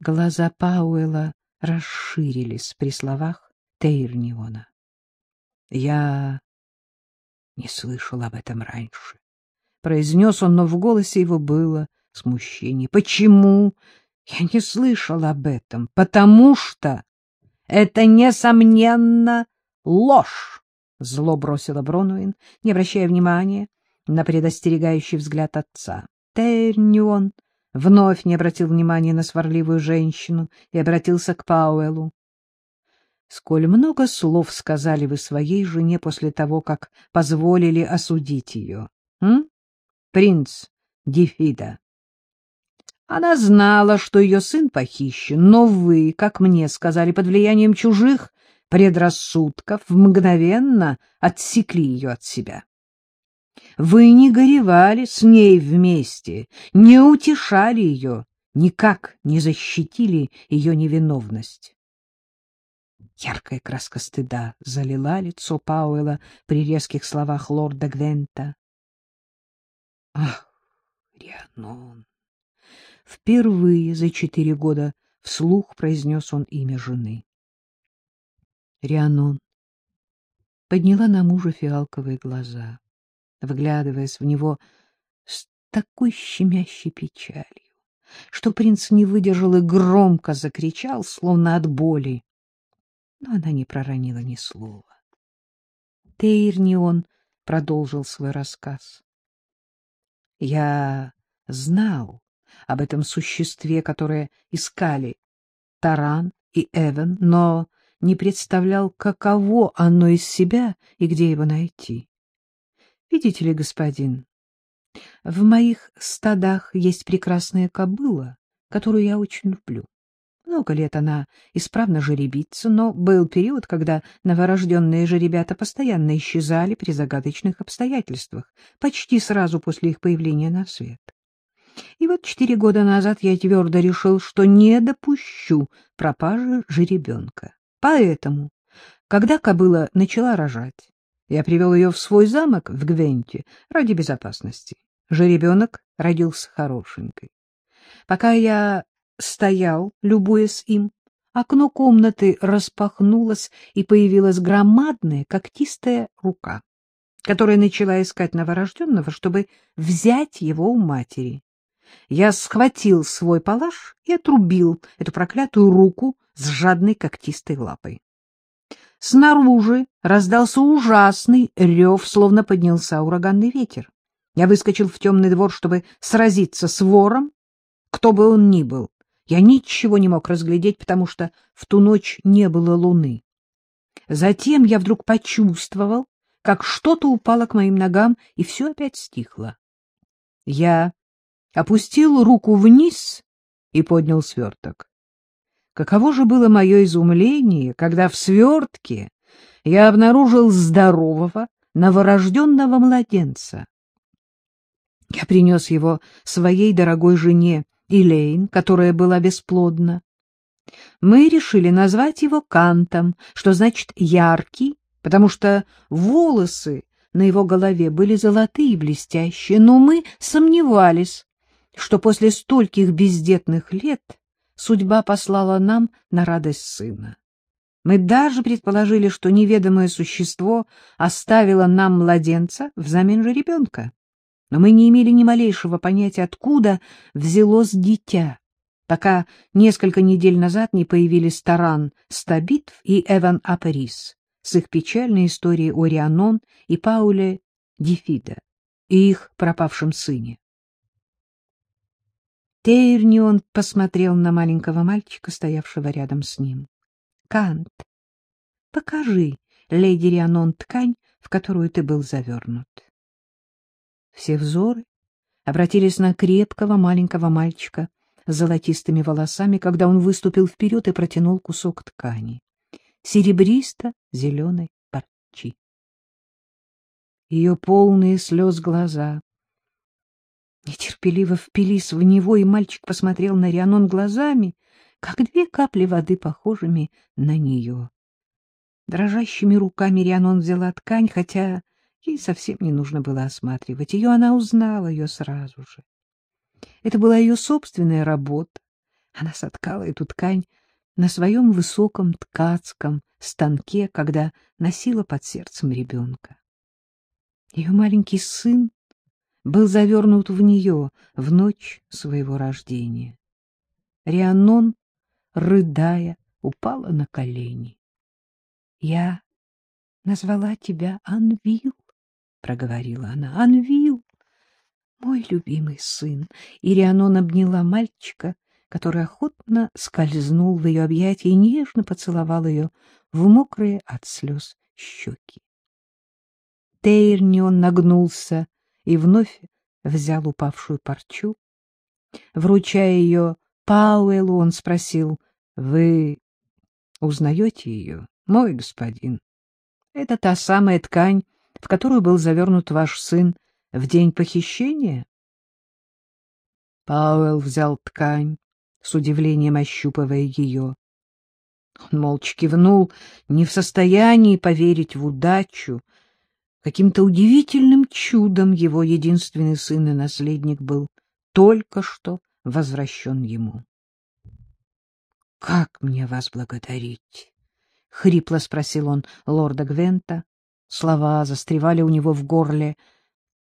Глаза Пауэлла расширились при словах Тейрниона. Я не слышал об этом раньше. Произнес он, но в голосе его было смущение. Почему я не слышал об этом? Потому что это, несомненно, ложь, зло бросила Бронуин, не обращая внимания на предостерегающий взгляд отца. Тернион вновь не обратил внимания на сварливую женщину и обратился к Пауэлу. — Сколь много слов сказали вы своей жене после того, как позволили осудить ее, м? принц Дифида? Она знала, что ее сын похищен, но вы, как мне сказали, под влиянием чужих предрассудков мгновенно отсекли ее от себя. Вы не горевали с ней вместе, не утешали ее, никак не защитили ее невиновность. Яркая краска стыда залила лицо Пауэлла при резких словах лорда Гвента. — Ах, Рианон! Впервые за четыре года вслух произнес он имя жены. Рианон подняла на мужа фиалковые глаза вглядываясь в него с такой щемящей печалью, что принц не выдержал и громко закричал, словно от боли. Но она не проронила ни слова. Тейрнион продолжил свой рассказ. Я знал об этом существе, которое искали Таран и Эвен, но не представлял, каково оно из себя и где его найти. Видите ли, господин, в моих стадах есть прекрасная кобыла, которую я очень люблю. Много лет она исправно жеребится, но был период, когда новорожденные жеребята постоянно исчезали при загадочных обстоятельствах, почти сразу после их появления на свет. И вот четыре года назад я твердо решил, что не допущу пропажи жеребенка. Поэтому, когда кобыла начала рожать, я привел ее в свой замок в Гвенте ради безопасности. Жеребенок родился хорошенькой. Пока я стоял, любуясь им, окно комнаты распахнулось, и появилась громадная когтистая рука, которая начала искать новорожденного, чтобы взять его у матери. Я схватил свой палаш и отрубил эту проклятую руку с жадной когтистой лапой. Снаружи раздался ужасный рев, словно поднялся ураганный ветер. Я выскочил в темный двор, чтобы сразиться с вором, кто бы он ни был. Я ничего не мог разглядеть, потому что в ту ночь не было луны. Затем я вдруг почувствовал, как что-то упало к моим ногам, и все опять стихло. Я опустил руку вниз и поднял сверток. Каково же было мое изумление, когда в свертке я обнаружил здорового, новорожденного младенца. Я принес его своей дорогой жене Илейн, которая была бесплодна. Мы решили назвать его Кантом, что значит «яркий», потому что волосы на его голове были золотые и блестящие, но мы сомневались, что после стольких бездетных лет судьба послала нам на радость сына. Мы даже предположили, что неведомое существо оставило нам младенца взамен же ребенка. Но мы не имели ни малейшего понятия, откуда взялось дитя, пока несколько недель назад не появились Таран Стабитв и Эван Аперис с их печальной историей о Рианон и Пауле Дифида и их пропавшем сыне. Тейрнион посмотрел на маленького мальчика, стоявшего рядом с ним. — Кант, покажи леди Рианон ткань, в которую ты был завернут. Все взоры обратились на крепкого маленького мальчика с золотистыми волосами, когда он выступил вперед и протянул кусок ткани. Серебристо-зеленой парчи. Ее полные слез глаза нетерпеливо впились в него, и мальчик посмотрел на Рианон глазами, как две капли воды, похожими на нее. Дрожащими руками Рианон взяла ткань, хотя ей совсем не нужно было осматривать ее, она узнала ее сразу же. Это была ее собственная работа, Она соткала эту ткань на своем высоком ткацком станке, когда носила под сердцем ребенка. Ее маленький сын был завернут в нее в ночь своего рождения. Рианон, рыдая, упала на колени. — Я назвала тебя Анвил, — проговорила она. — Анвил, мой любимый сын. И Рианон обняла мальчика, который охотно скользнул в ее объятия и нежно поцеловал ее в мокрые от слез щеки. Тейрнион нагнулся и вновь взял упавшую парчу. Вручая ее Пауэлу, он спросил, — Вы узнаете ее, мой господин? Это та самая ткань, в которую был завернут ваш сын в день похищения? Пауэлл взял ткань, с удивлением ощупывая ее. Он молча кивнул, не в состоянии поверить в удачу, Каким-то удивительным чудом его единственный сын и наследник был только что возвращен ему. — Как мне вас благодарить? — хрипло спросил он лорда Гвента. Слова застревали у него в горле.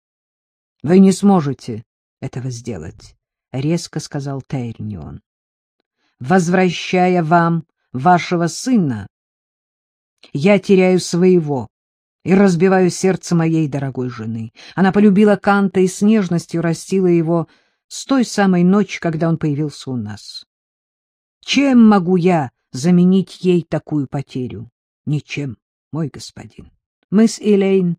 — Вы не сможете этого сделать, — резко сказал Тейрнион. — Возвращая вам вашего сына, я теряю своего и разбиваю сердце моей дорогой жены. Она полюбила Канта и с нежностью растила его с той самой ночи, когда он появился у нас. Чем могу я заменить ей такую потерю? Ничем, мой господин. Мы с Элейн,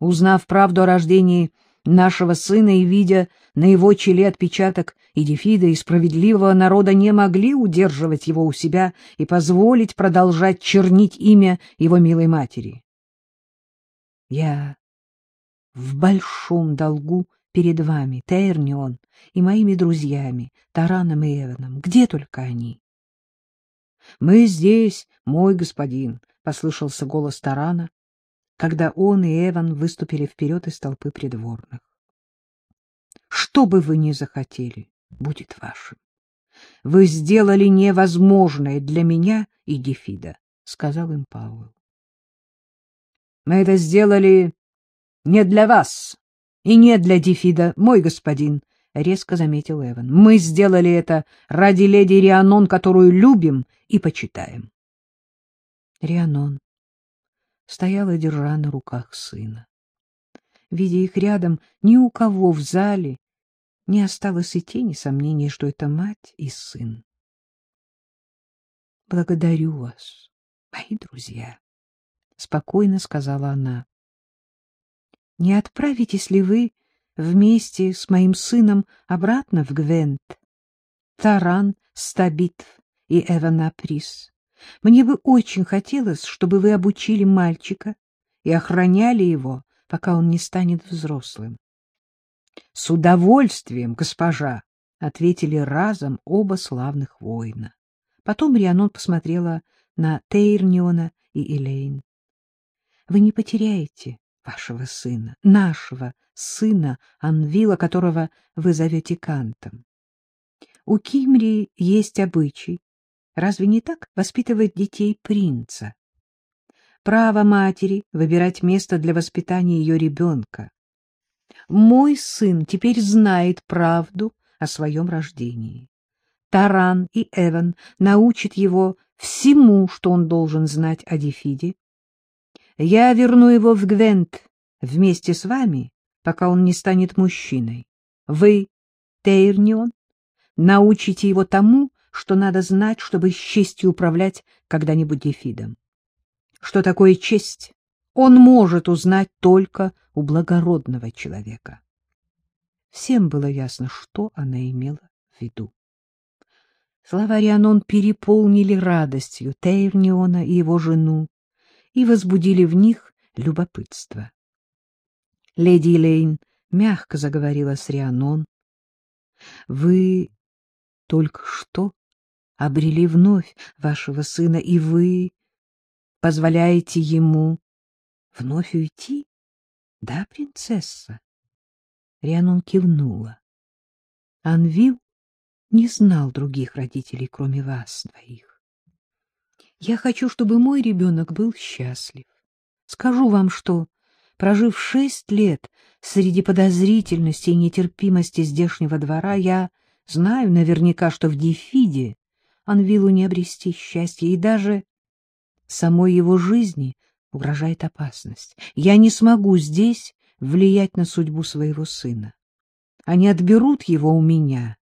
узнав правду о рождении нашего сына и видя на его челе отпечаток Эдифида и справедливого народа, не могли удерживать его у себя и позволить продолжать чернить имя его милой матери. Я в большом долгу перед вами, Тернион, и моими друзьями, Тараном и Эваном. Где только они? — Мы здесь, мой господин, — послышался голос Тарана, когда он и Эван выступили вперед из толпы придворных. — Что бы вы ни захотели, будет вашим. Вы сделали невозможное для меня и Дефида, — сказал им Пауэлл. Мы это сделали не для вас и не для Дефида, мой господин, — резко заметил Эван. Мы сделали это ради леди Рианон, которую любим и почитаем. Рианон стояла, держа на руках сына. Видя их рядом, ни у кого в зале не осталось и тени сомнений, что это мать и сын. Благодарю вас, мои друзья. — спокойно сказала она. — Не отправитесь ли вы вместе с моим сыном обратно в Гвент? Таран, Стабитв и Эванаприс. Мне бы очень хотелось, чтобы вы обучили мальчика и охраняли его, пока он не станет взрослым. — С удовольствием, госпожа! — ответили разом оба славных воина. Потом Рианон посмотрела на Тейрниона и Элейн. Вы не потеряете вашего сына, нашего сына Анвила, которого вы зовете Кантом. У Кимри есть обычай, разве не так, воспитывать детей принца? Право матери выбирать место для воспитания ее ребенка. Мой сын теперь знает правду о своем рождении. Таран и Эван научат его всему, что он должен знать о Дефиде, я верну его в Гвент вместе с вами, пока он не станет мужчиной. Вы, Тейрнион, научите его тому, что надо знать, чтобы с честью управлять когда-нибудь Дефидом. Что такое честь, он может узнать только у благородного человека. Всем было ясно, что она имела в виду. Слова Рианон переполнили радостью Тейрниона и его жену, и возбудили в них любопытство. Леди Лейн мягко заговорила с Рианон. — Вы только что обрели вновь вашего сына, и вы позволяете ему вновь уйти? — Да, принцесса? Рианон кивнула. Анвил не знал других родителей, кроме вас двоих. Я хочу, чтобы мой ребенок был счастлив. Скажу вам, что, прожив шесть лет среди подозрительности и нетерпимости здешнего двора, я знаю наверняка, что в Дефиде Анвилу не обрести счастья, и даже самой его жизни угрожает опасность. Я не смогу здесь влиять на судьбу своего сына. Они отберут его у меня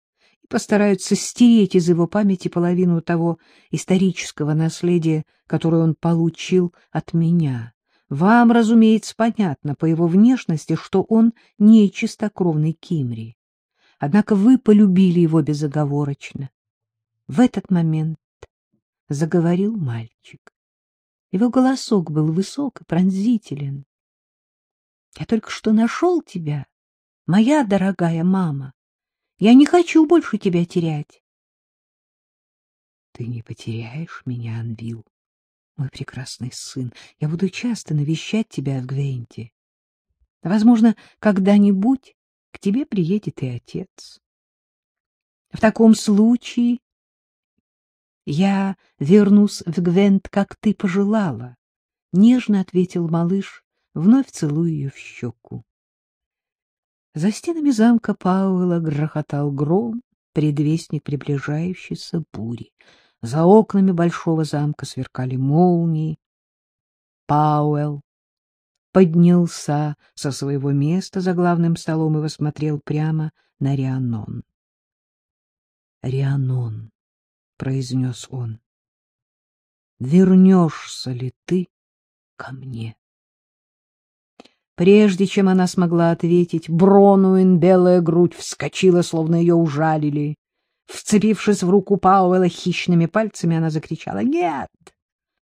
постараются стереть из его памяти половину того исторического наследия, которое он получил от меня. Вам, разумеется, понятно по его внешности, что он не чистокровный Кимри. Однако вы полюбили его безоговорочно. В этот момент заговорил мальчик. Его голосок был высок и пронзителен. — Я только что нашел тебя, моя дорогая мама. Я не хочу больше тебя терять. — Ты не потеряешь меня, Анвил, мой прекрасный сын. Я буду часто навещать тебя в Гвенте. Возможно, когда-нибудь к тебе приедет и отец. В таком случае я вернусь в Гвент, как ты пожелала, — нежно ответил малыш, вновь целуя ее в щеку. За стенами замка Пауэлла грохотал гром, предвестник приближающейся бури. За окнами большого замка сверкали молнии. Пауэлл поднялся со своего места за главным столом и посмотрел прямо на Рианон. Рианон произнес он. Вернешься ли ты ко мне? Прежде чем она смогла ответить, Бронуин белая грудь вскочила, словно ее ужалили. Вцепившись в руку Пауэлла хищными пальцами, она закричала «Нет!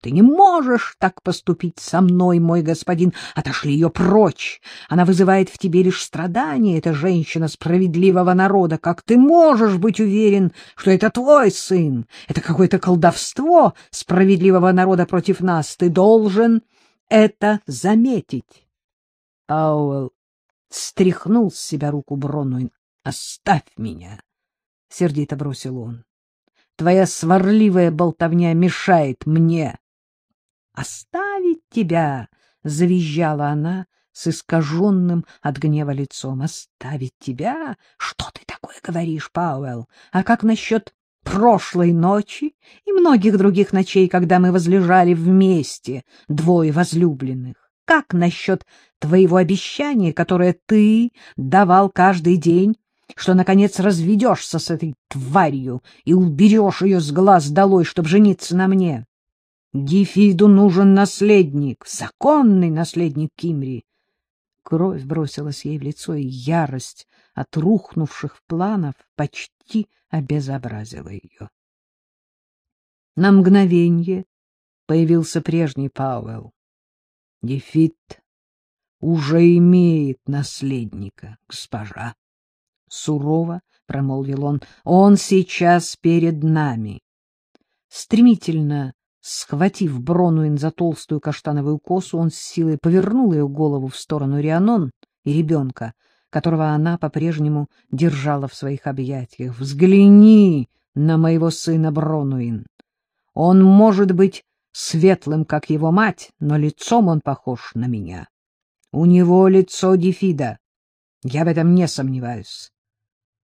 Ты не можешь так поступить со мной, мой господин. Отошли ее прочь. Она вызывает в тебе лишь страдания, эта женщина справедливого народа. Как ты можешь быть уверен, что это твой сын? Это какое-то колдовство справедливого народа против нас. Ты должен это заметить. Пауэлл стряхнул с себя руку Бронуин. — Оставь меня! — сердито бросил он. — Твоя сварливая болтовня мешает мне оставить тебя, — завизжала она с искаженным от гнева лицом. — Оставить тебя? Что ты такое говоришь, Пауэлл? А как насчет прошлой ночи и многих других ночей, когда мы возлежали вместе, двое возлюбленных? Как насчет твоего обещания, которое ты давал каждый день, что, наконец, разведешься с этой тварью и уберешь ее с глаз долой, чтобы жениться на мне? Гифиду нужен наследник, законный наследник Кимри. Кровь бросилась ей в лицо, и ярость от рухнувших планов почти обезобразила ее. На мгновенье появился прежний Пауэлл. Гефит уже имеет наследника, госпожа. Сурово промолвил он. Он сейчас перед нами. Стремительно Схватив Бронуин за толстую каштановую косу, он с силой повернул ее голову в сторону Рианон и ребенка, которого она по-прежнему держала в своих объятиях. «Взгляни на моего сына Бронуин! Он может быть светлым, как его мать, но лицом он похож на меня. У него лицо Дефида. Я в этом не сомневаюсь».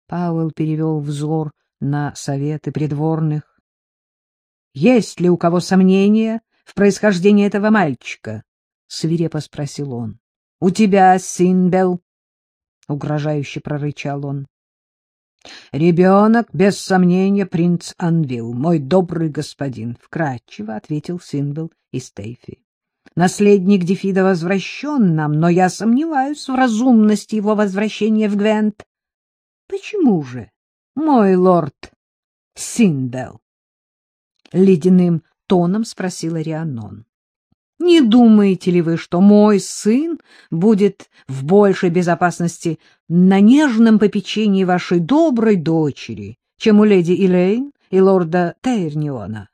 Пауэлл перевел взор на советы придворных, — Есть ли у кого сомнения в происхождении этого мальчика? — свирепо спросил он. — У тебя, Синбел? — угрожающе прорычал он. — Ребенок, без сомнения, принц Анвил, мой добрый господин, — вкратчиво ответил Синбел и Стейфи. — Наследник Дефида возвращен нам, но я сомневаюсь в разумности его возвращения в Гвент. — Почему же, мой лорд Синбел? — ледяным тоном спросила Рианон. — Не думаете ли вы, что мой сын будет в большей безопасности на нежном попечении вашей доброй дочери, чем у леди Илейн и лорда Тейрниона?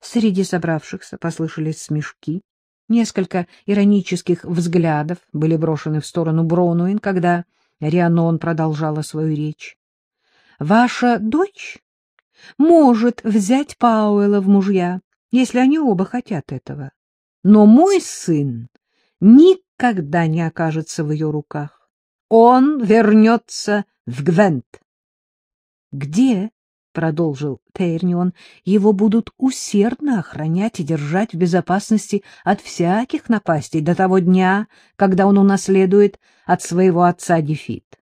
Среди собравшихся послышались смешки. Несколько иронических взглядов были брошены в сторону Бронуин, когда Рианон продолжала свою речь. Ваша дочь может взять Пауэлла в мужья, если они оба хотят этого. Но мой сын никогда не окажется в ее руках. Он вернется в Гвент. — Где? — продолжил Тейрнион. — Его будут усердно охранять и держать в безопасности от всяких напастей до того дня, когда он унаследует от своего отца Дефит.